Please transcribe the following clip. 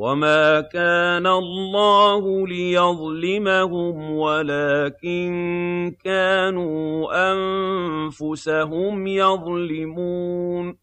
وَمَا كَانَ اللَّهُ لِيَظْلِمَهُمْ وَلَٰكِن كَانُوا أَنفُسَهُمْ يَظْلِمُونَ